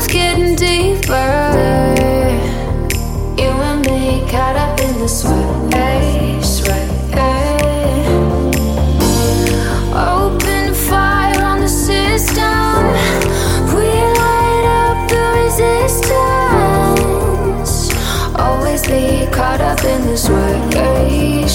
both getting deeper. You and me caught up in the sweat. Sweat. Open fire on the system. We light up the resistance. Always be caught up in this work. Hey,